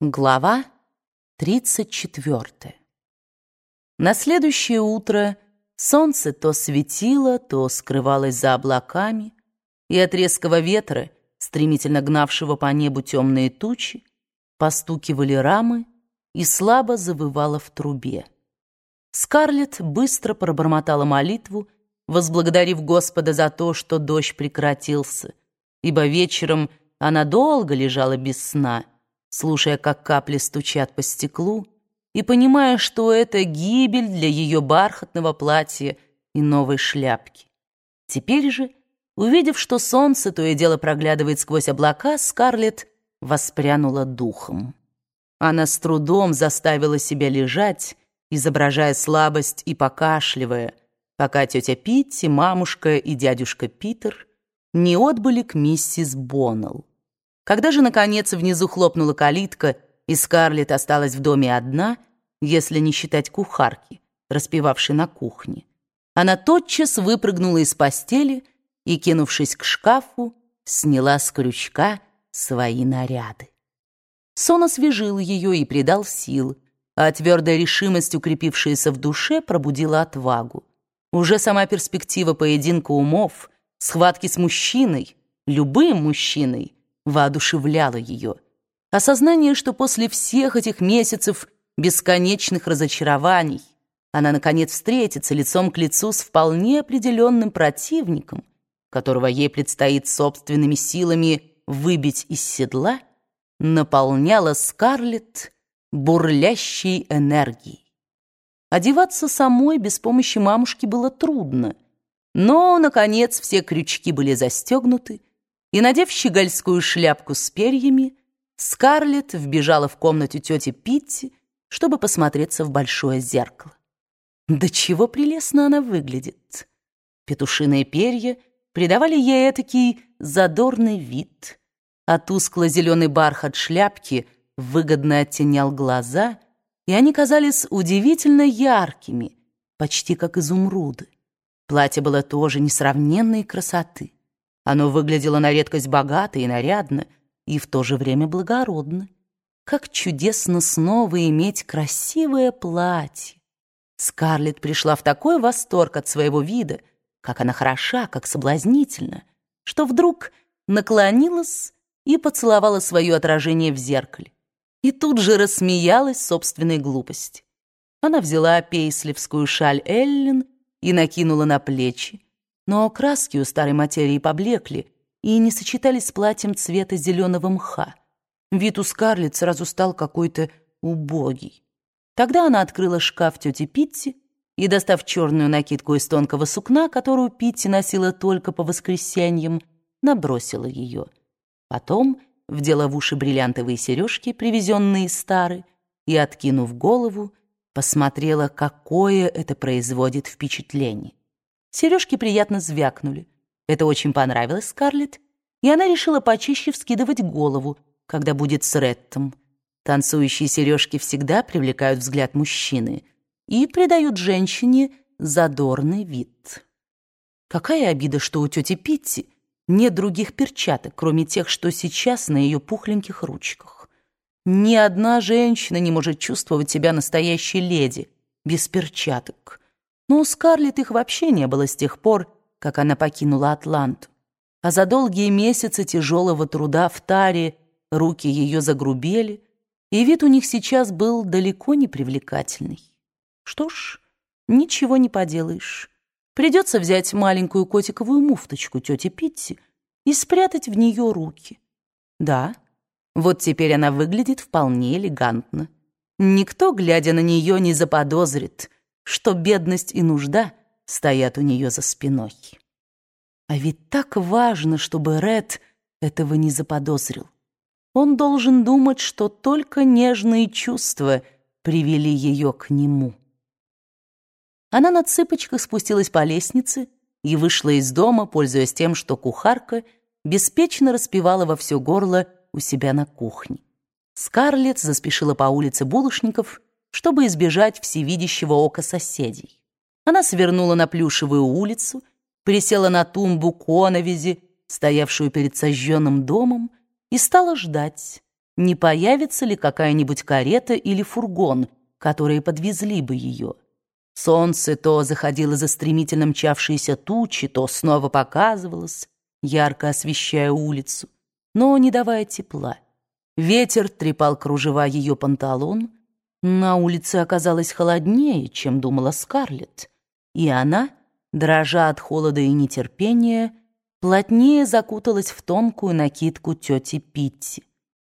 Глава 34. На следующее утро солнце то светило, то скрывалось за облаками, и от резкого ветра, стремительно гнавшего по небу темные тучи, постукивали рамы и слабо завывало в трубе. Скарлетт быстро пробормотала молитву, возблагодарив Господа за то, что дождь прекратился, ибо вечером она долго лежала без сна — слушая, как капли стучат по стеклу, и понимая, что это гибель для ее бархатного платья и новой шляпки. Теперь же, увидев, что солнце то и дело проглядывает сквозь облака, Скарлетт воспрянула духом. Она с трудом заставила себя лежать, изображая слабость и покашливая, пока тетя Питти, мамушка и дядюшка Питер не отбыли к миссис Боннелл. Когда же, наконец, внизу хлопнула калитка, и Скарлетт осталась в доме одна, если не считать кухарки, распевавшей на кухне, она тотчас выпрыгнула из постели и, кинувшись к шкафу, сняла с крючка свои наряды. Сон освежил ее и придал сил, а твердая решимость, укрепившаяся в душе, пробудила отвагу. Уже сама перспектива поединка умов, схватки с мужчиной, любым мужчиной, воодушевляло ее. Осознание, что после всех этих месяцев бесконечных разочарований она, наконец, встретится лицом к лицу с вполне определенным противником, которого ей предстоит собственными силами выбить из седла, наполняла Скарлетт бурлящей энергией. Одеваться самой без помощи мамушки было трудно, но, наконец, все крючки были застегнуты, и, надев щегольскую шляпку с перьями, Скарлетт вбежала в комнату тети Питти, чтобы посмотреться в большое зеркало. Да чего прелестно она выглядит! Петушиные перья придавали ей этакий задорный вид, а тускло-зеленый бархат шляпки выгодно оттенял глаза, и они казались удивительно яркими, почти как изумруды. Платье было тоже несравненной красоты. Оно выглядело на редкость богато и нарядно, и в то же время благородно. Как чудесно снова иметь красивое платье! Скарлетт пришла в такой восторг от своего вида, как она хороша, как соблазнительна, что вдруг наклонилась и поцеловала свое отражение в зеркале. И тут же рассмеялась собственной глупости. Она взяла пейслевскую шаль Эллен и накинула на плечи, но краски у старой материи поблекли и не сочетались с платьем цвета зеленого мха. Вид у Скарлетт сразу стал какой-то убогий. Тогда она открыла шкаф тети Питти и, достав черную накидку из тонкого сукна, которую Питти носила только по воскресеньям, набросила ее. Потом вдела в уши бриллиантовые сережки, привезенные из Стары, и, откинув голову, посмотрела, какое это производит впечатление. Сережки приятно звякнули. Это очень понравилось Скарлетт, и она решила почище вскидывать голову, когда будет с Реттом. Танцующие сережки всегда привлекают взгляд мужчины и придают женщине задорный вид. Какая обида, что у тети Питти нет других перчаток, кроме тех, что сейчас на ее пухленьких ручках. Ни одна женщина не может чувствовать себя настоящей леди без перчаток. Но у Скарлетт их вообще не было с тех пор, как она покинула Атланту. А за долгие месяцы тяжелого труда в таре руки ее загрубели, и вид у них сейчас был далеко не привлекательный. Что ж, ничего не поделаешь. Придется взять маленькую котиковую муфточку тети Питти и спрятать в нее руки. Да, вот теперь она выглядит вполне элегантно. Никто, глядя на нее, не заподозрит — что бедность и нужда стоят у нее за спиной. А ведь так важно, чтобы Ред этого не заподозрил. Он должен думать, что только нежные чувства привели ее к нему. Она на цыпочках спустилась по лестнице и вышла из дома, пользуясь тем, что кухарка беспечно распевала во все горло у себя на кухне. Скарлетт заспешила по улице булочников чтобы избежать всевидящего ока соседей. Она свернула на Плюшевую улицу, присела на тумбу коновизи, стоявшую перед сожженным домом, и стала ждать, не появится ли какая-нибудь карета или фургон, которые подвезли бы ее. Солнце то заходило за стремительно мчавшиеся тучи, то снова показывалось, ярко освещая улицу, но не давая тепла. Ветер трепал кружева ее панталон. На улице оказалось холоднее, чем думала Скарлетт, и она, дрожа от холода и нетерпения, плотнее закуталась в тонкую накидку тети Питти.